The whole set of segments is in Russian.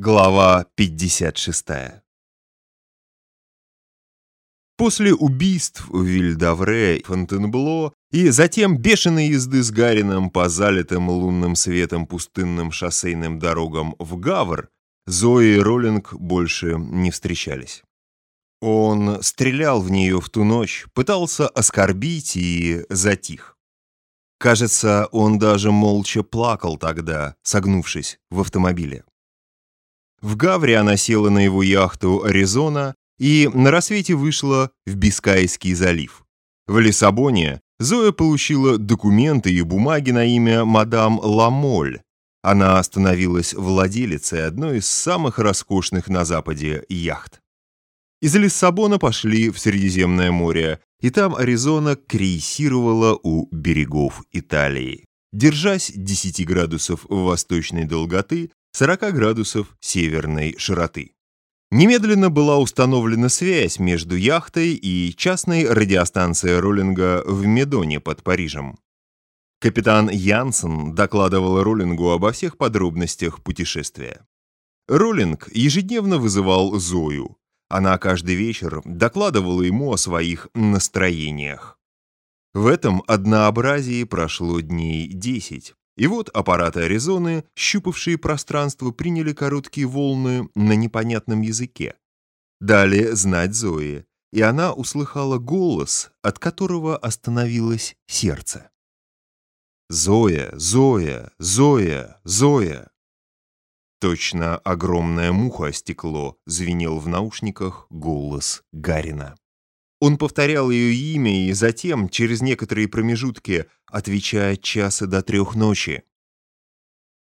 Глава 56 После убийств в Вильдавре, Фонтенбло и затем бешеной езды с Гарином по залитым лунным светом пустынным шоссейным дорогам в Гавр, Зои и Роллинг больше не встречались. Он стрелял в нее в ту ночь, пытался оскорбить и затих. Кажется, он даже молча плакал тогда, согнувшись в автомобиле. В Гавре она села на его яхту «Аризона» и на рассвете вышла в Бискайский залив. В Лиссабоне Зоя получила документы и бумаги на имя мадам Ламоль. Она становилась владелицей одной из самых роскошных на Западе яхт. Из Лиссабона пошли в Средиземное море, и там Аризона крейсировала у берегов Италии, держась 10 градусов восточной долготы 40 градусов северной широты. Немедленно была установлена связь между яхтой и частной радиостанцией Роллинга в Медоне под Парижем. Капитан Янсен докладывал Роллингу обо всех подробностях путешествия. Роллинг ежедневно вызывал Зою. Она каждый вечер докладывала ему о своих настроениях. В этом однообразии прошло дней десять, и вот аппараты Аризоны, щупавшие пространство, приняли короткие волны на непонятном языке. Дали знать Зои, и она услыхала голос, от которого остановилось сердце. «Зоя, Зоя, Зоя, Зоя!» Точно огромная муха стекло, звенел в наушниках голос Гарина. Он повторял ее имя и затем, через некоторые промежутки, отвечая часа до трех ночи.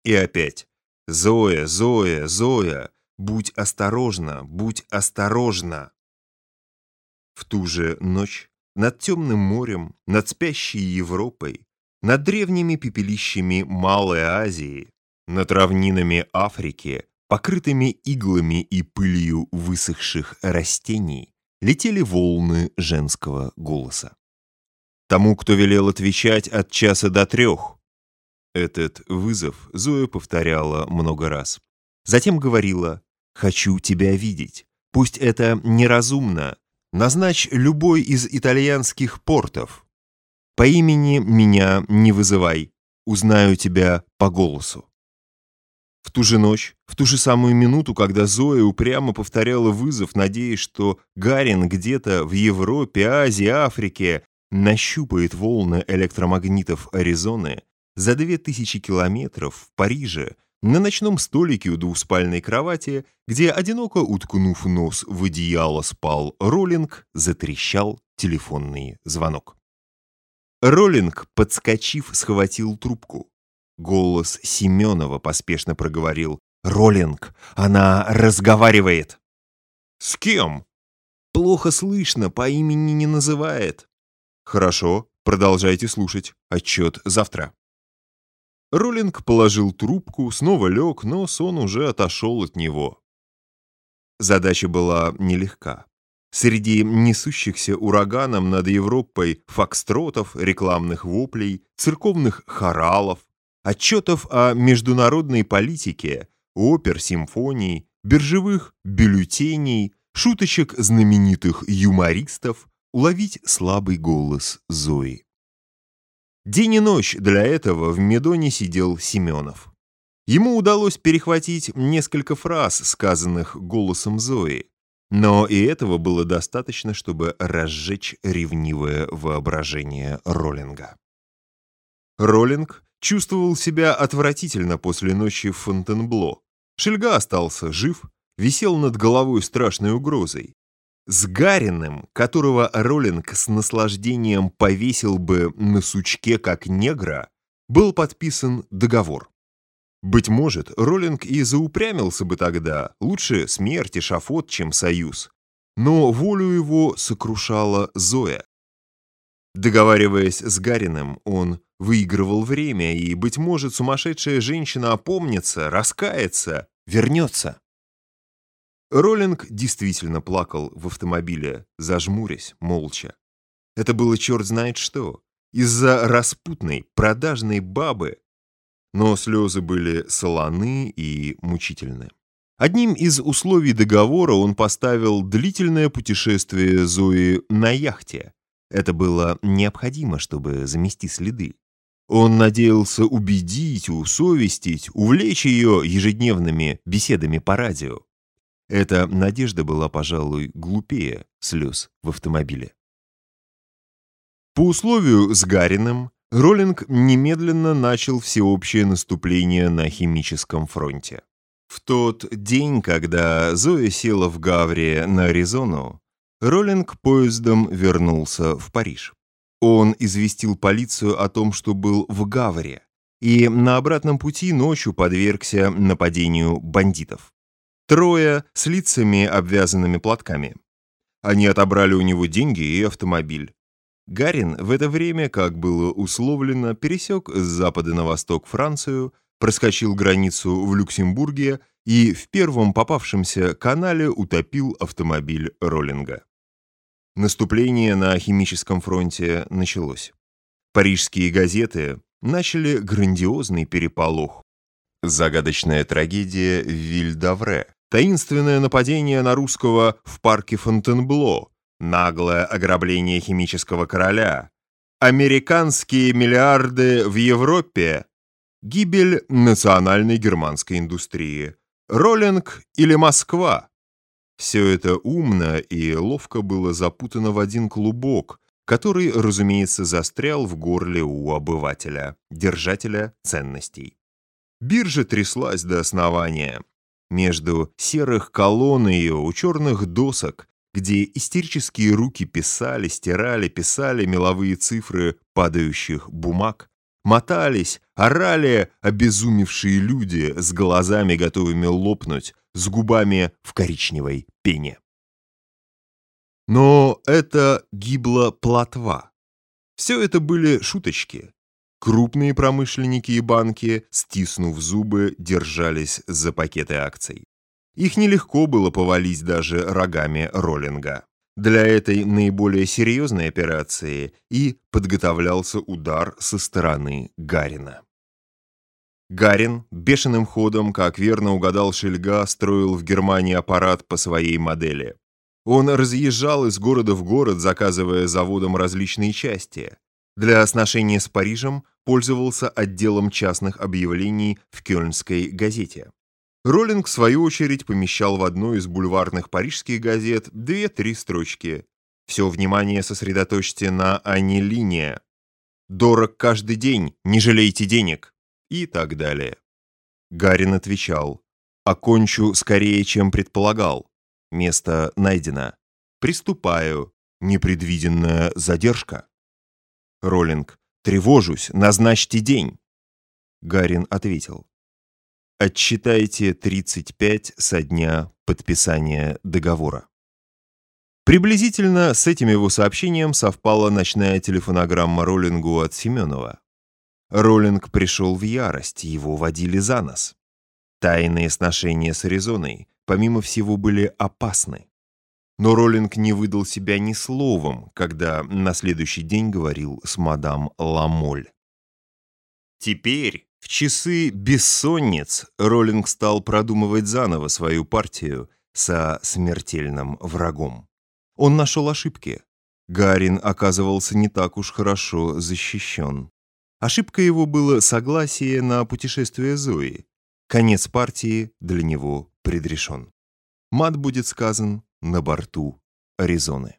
И опять «Зоя, Зоя, Зоя, будь осторожна, будь осторожна!» В ту же ночь над темным морем, над спящей Европой, над древними пепелищами Малой Азии, над равнинами Африки, покрытыми иглами и пылью высохших растений, летели волны женского голоса. Тому, кто велел отвечать от часа до трех. Этот вызов Зоя повторяла много раз. Затем говорила «Хочу тебя видеть. Пусть это неразумно. Назначь любой из итальянских портов. По имени меня не вызывай. Узнаю тебя по голосу». В ту же ночь, в ту же самую минуту, когда Зоя упрямо повторяла вызов, надеясь, что Гарин где-то в Европе, Азии, Африке нащупает волны электромагнитов Аризоны, за две тысячи километров в Париже, на ночном столике у двухспальной кровати, где, одиноко уткнув нос в одеяло, спал Роллинг, затрещал телефонный звонок. Роллинг, подскочив, схватил трубку. Голос Семенова поспешно проговорил. «Роллинг, она разговаривает!» «С кем?» «Плохо слышно, по имени не называет». «Хорошо, продолжайте слушать. Отчет завтра». Роллинг положил трубку, снова лег, но сон уже отошел от него. Задача была нелегка. Среди несущихся ураганом над Европой фокстротов, рекламных воплей, церковных хоралов, отчетов о международной политике, опер, симфоний, биржевых бюллетеней, шуточек знаменитых юмористов, уловить слабый голос Зои. День и ночь для этого в Медоне сидел Семенов. Ему удалось перехватить несколько фраз, сказанных голосом Зои, но и этого было достаточно, чтобы разжечь ревнивое воображение Роллинга. Роллинг чувствовал себя отвратительно после ночи в Фонтенбло. Шельга остался жив, висел над головой страшной угрозой. С Гариным, которого Роллинг с наслаждением повесил бы на сучке как негра, был подписан договор. Быть может, Роллинг и заупрямился бы тогда, лучше смерть и шафот, чем союз. Но волю его сокрушала Зоя. Договариваясь с Гариным, он выигрывал время, и, быть может, сумасшедшая женщина опомнится, раскается, вернется. Роллинг действительно плакал в автомобиле, зажмурясь, молча. Это было черт знает что, из-за распутной, продажной бабы. Но слезы были солоны и мучительны. Одним из условий договора он поставил длительное путешествие Зои на яхте. Это было необходимо, чтобы замести следы. Он надеялся убедить, усовестить, увлечь ее ежедневными беседами по радио. Эта надежда была, пожалуй, глупее слез в автомобиле. По условию с Гариным, Роллинг немедленно начал всеобщее наступление на химическом фронте. В тот день, когда Зоя села в Гавре на Аризону, Роллинг поездом вернулся в Париж. Он известил полицию о том, что был в Гавре, и на обратном пути ночью подвергся нападению бандитов. Трое с лицами, обвязанными платками. Они отобрали у него деньги и автомобиль. Гарин в это время, как было условлено, пересек с запада на восток Францию, проскочил границу в Люксембурге и в первом попавшемся канале утопил автомобиль Роллинга. Наступление на химическом фронте началось. Парижские газеты начали грандиозный переполох. Загадочная трагедия в Вильдавре, таинственное нападение на русского в парке Фонтенбло, наглое ограбление химического короля, американские миллиарды в Европе, гибель национальной германской индустрии, Роллинг или Москва. Все это умно и ловко было запутано в один клубок, который, разумеется, застрял в горле у обывателя, держателя ценностей. Биржа тряслась до основания. Между серых колонн ее у черных досок, где истерические руки писали, стирали, писали меловые цифры падающих бумаг, мотались, орали обезумевшие люди с глазами, готовыми лопнуть, с губами в коричневой пене. Но это гибла плотва. Все это были шуточки. Крупные промышленники и банки, стиснув зубы, держались за пакеты акций. Их нелегко было повалить даже рогами роллинга. Для этой наиболее серьезной операции и подготовлялся удар со стороны Гарина. Гарин бешеным ходом, как верно угадал Шельга, строил в Германии аппарат по своей модели. Он разъезжал из города в город, заказывая заводам различные части. Для оснащения с Парижем пользовался отделом частных объявлений в Кёльнской газете. Роллинг, в свою очередь, помещал в одной из бульварных парижских газет две-три строчки. Все внимание сосредоточьте на анилине. «Дорог каждый день, не жалейте денег» и так далее. Гарин отвечал, «Окончу скорее, чем предполагал. Место найдено. Приступаю. Непредвиденная задержка». Роллинг, «Тревожусь, назначьте день». Гарин ответил, «Отчитайте 35 со дня подписания договора». Приблизительно с этим его сообщением совпала ночная телефонограмма Роллингу от Семенова. Роллинг пришел в ярость, его водили за нос. Тайные сношения с Аризоной, помимо всего, были опасны. Но Роллинг не выдал себя ни словом, когда на следующий день говорил с мадам Ламоль. Теперь, в часы бессонниц, Роллинг стал продумывать заново свою партию со смертельным врагом. Он нашел ошибки. Гарин оказывался не так уж хорошо защищен. Ошибка его было согласие на путешествие Зои. Конец партии для него предрешен. Мат будет сказан на борту Аризоны.